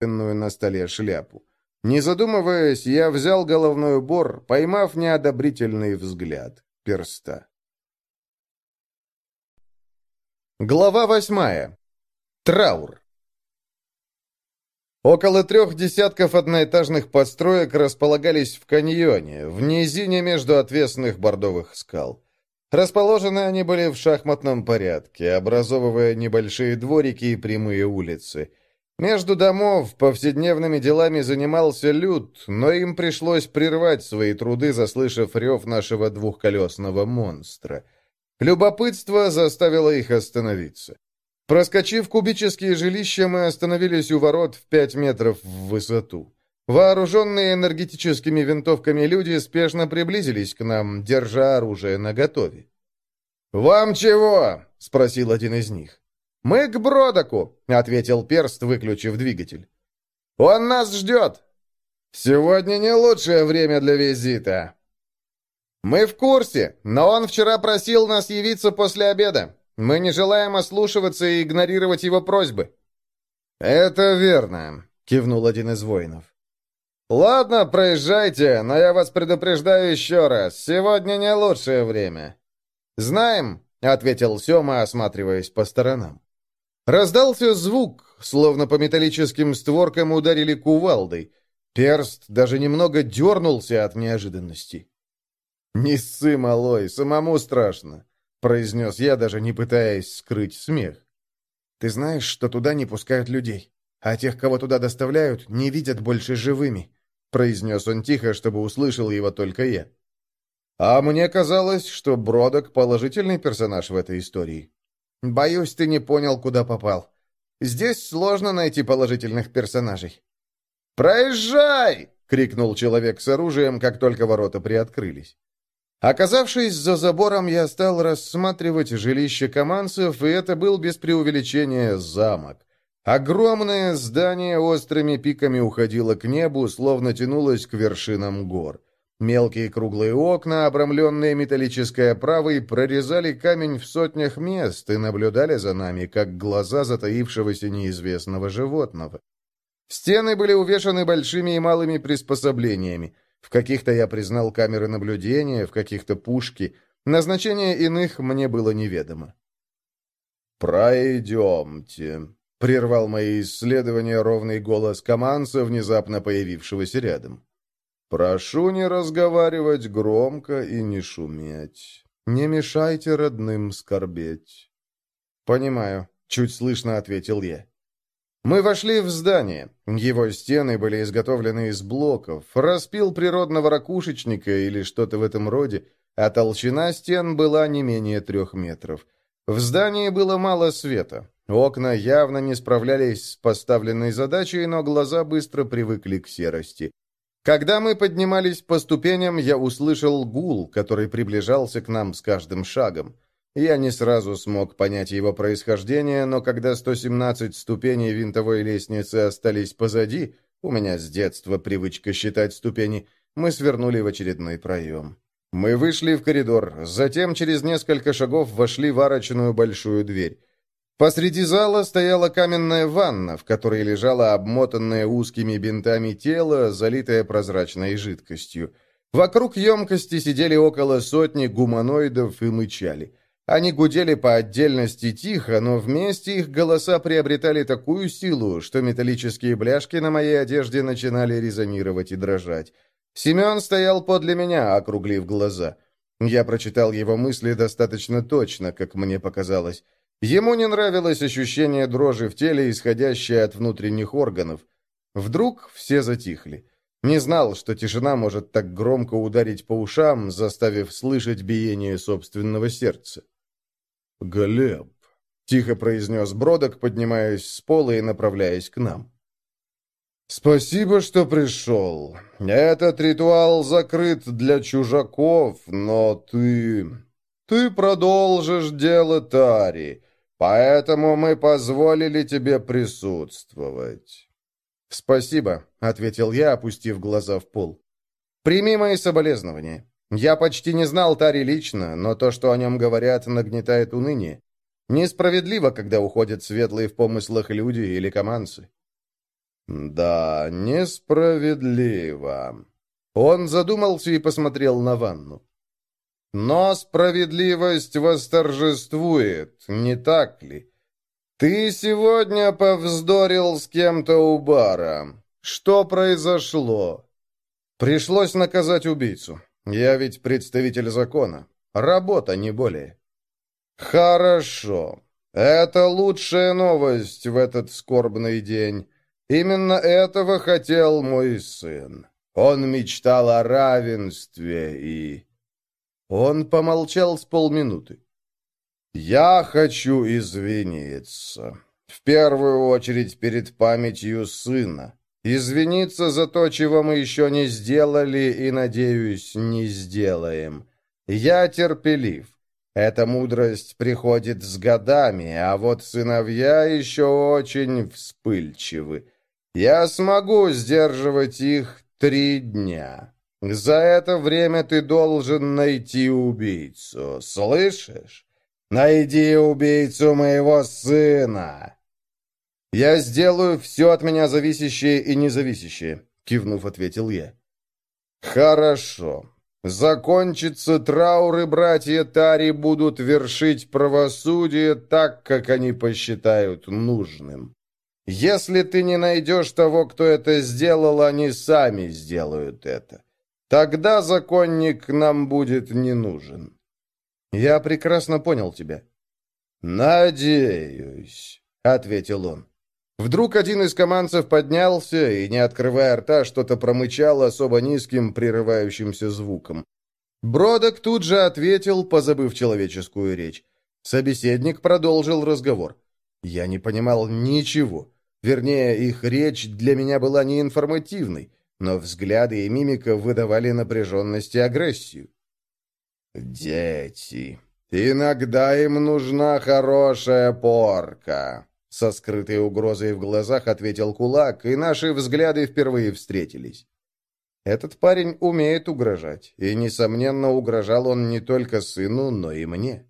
на столе шляпу. Не задумываясь, я взял головной убор, поймав неодобрительный взгляд перста. Глава восьмая. Траур. Около трех десятков одноэтажных построек располагались в каньоне, в низине между отвесных бордовых скал. Расположены они были в шахматном порядке, образовывая небольшие дворики и прямые улицы. Между домов повседневными делами занимался люд, но им пришлось прервать свои труды, заслышав рев нашего двухколесного монстра. Любопытство заставило их остановиться. Проскочив кубические жилища, мы остановились у ворот в пять метров в высоту. Вооруженные энергетическими винтовками люди спешно приблизились к нам, держа оружие наготове. «Вам чего?» — спросил один из них. «Мы к Бродоку», — ответил Перст, выключив двигатель. «Он нас ждет!» «Сегодня не лучшее время для визита». «Мы в курсе, но он вчера просил нас явиться после обеда. Мы не желаем ослушиваться и игнорировать его просьбы». «Это верно», — кивнул один из воинов. «Ладно, проезжайте, но я вас предупреждаю еще раз. Сегодня не лучшее время». «Знаем», — ответил Сема, осматриваясь по сторонам. Раздался звук, словно по металлическим створкам ударили кувалдой. Перст даже немного дернулся от неожиданности. «Не ссы, малой, самому страшно произнес я, даже не пытаясь скрыть смех. «Ты знаешь, что туда не пускают людей, а тех, кого туда доставляют, не видят больше живыми», произнес он тихо, чтобы услышал его только я. «А мне казалось, что Бродок — положительный персонаж в этой истории. Боюсь, ты не понял, куда попал. Здесь сложно найти положительных персонажей». «Проезжай!» — крикнул человек с оружием, как только ворота приоткрылись. Оказавшись за забором, я стал рассматривать жилище команцев, и это был без преувеличения замок. Огромное здание острыми пиками уходило к небу, словно тянулось к вершинам гор. Мелкие круглые окна, обрамленные металлической оправой, прорезали камень в сотнях мест и наблюдали за нами, как глаза затаившегося неизвестного животного. Стены были увешаны большими и малыми приспособлениями. В каких-то я признал камеры наблюдения, в каких-то пушки. Назначение иных мне было неведомо. «Пройдемте», — прервал мои исследования ровный голос Каманса, внезапно появившегося рядом. «Прошу не разговаривать громко и не шуметь. Не мешайте родным скорбеть». «Понимаю», — чуть слышно ответил я. Мы вошли в здание. Его стены были изготовлены из блоков, распил природного ракушечника или что-то в этом роде, а толщина стен была не менее трех метров. В здании было мало света. Окна явно не справлялись с поставленной задачей, но глаза быстро привыкли к серости. Когда мы поднимались по ступеням, я услышал гул, который приближался к нам с каждым шагом. Я не сразу смог понять его происхождение, но когда 117 ступеней винтовой лестницы остались позади, у меня с детства привычка считать ступени, мы свернули в очередной проем. Мы вышли в коридор, затем через несколько шагов вошли в арочную большую дверь. Посреди зала стояла каменная ванна, в которой лежало обмотанное узкими бинтами тело, залитое прозрачной жидкостью. Вокруг емкости сидели около сотни гуманоидов и мычали. Они гудели по отдельности тихо, но вместе их голоса приобретали такую силу, что металлические бляшки на моей одежде начинали резонировать и дрожать. Семен стоял подле меня, округлив глаза. Я прочитал его мысли достаточно точно, как мне показалось. Ему не нравилось ощущение дрожи в теле, исходящее от внутренних органов. Вдруг все затихли. Не знал, что тишина может так громко ударить по ушам, заставив слышать биение собственного сердца. «Глеб», — тихо произнес Бродок, поднимаясь с пола и направляясь к нам. «Спасибо, что пришел. Этот ритуал закрыт для чужаков, но ты... Ты продолжишь дело Тари, поэтому мы позволили тебе присутствовать». «Спасибо», — ответил я, опустив глаза в пол. «Прими мои соболезнования. Я почти не знал Тари лично, но то, что о нем говорят, нагнетает уныние. Несправедливо, когда уходят светлые в помыслах люди или команцы. Да, несправедливо. Он задумался и посмотрел на ванну. Но справедливость восторжествует, не так ли? Ты сегодня повздорил с кем-то у бара. Что произошло? Пришлось наказать убийцу. Я ведь представитель закона. Работа, не более. Хорошо. Это лучшая новость в этот скорбный день. Именно этого хотел мой сын. Он мечтал о равенстве и... Он помолчал с полминуты. «Я хочу извиниться. В первую очередь перед памятью сына. Извиниться за то, чего мы еще не сделали и, надеюсь, не сделаем. Я терпелив. Эта мудрость приходит с годами, а вот сыновья еще очень вспыльчивы. Я смогу сдерживать их три дня. За это время ты должен найти убийцу, слышишь? Найди убийцу моего сына!» «Я сделаю все от меня зависящее и независящее», — кивнув, ответил я. «Хорошо. Закончится траур, и братья Тари будут вершить правосудие так, как они посчитают нужным. Если ты не найдешь того, кто это сделал, они сами сделают это. Тогда законник нам будет не нужен. Я прекрасно понял тебя. Надеюсь, ответил он. Вдруг один из командцев поднялся и, не открывая рта, что-то промычал особо низким, прерывающимся звуком. Бродок тут же ответил, позабыв человеческую речь. Собеседник продолжил разговор. Я не понимал ничего. Вернее, их речь для меня была неинформативной, но взгляды и мимика выдавали напряженность и агрессию. «Дети. Иногда им нужна хорошая порка», — со скрытой угрозой в глазах ответил кулак, и наши взгляды впервые встретились. Этот парень умеет угрожать, и, несомненно, угрожал он не только сыну, но и мне.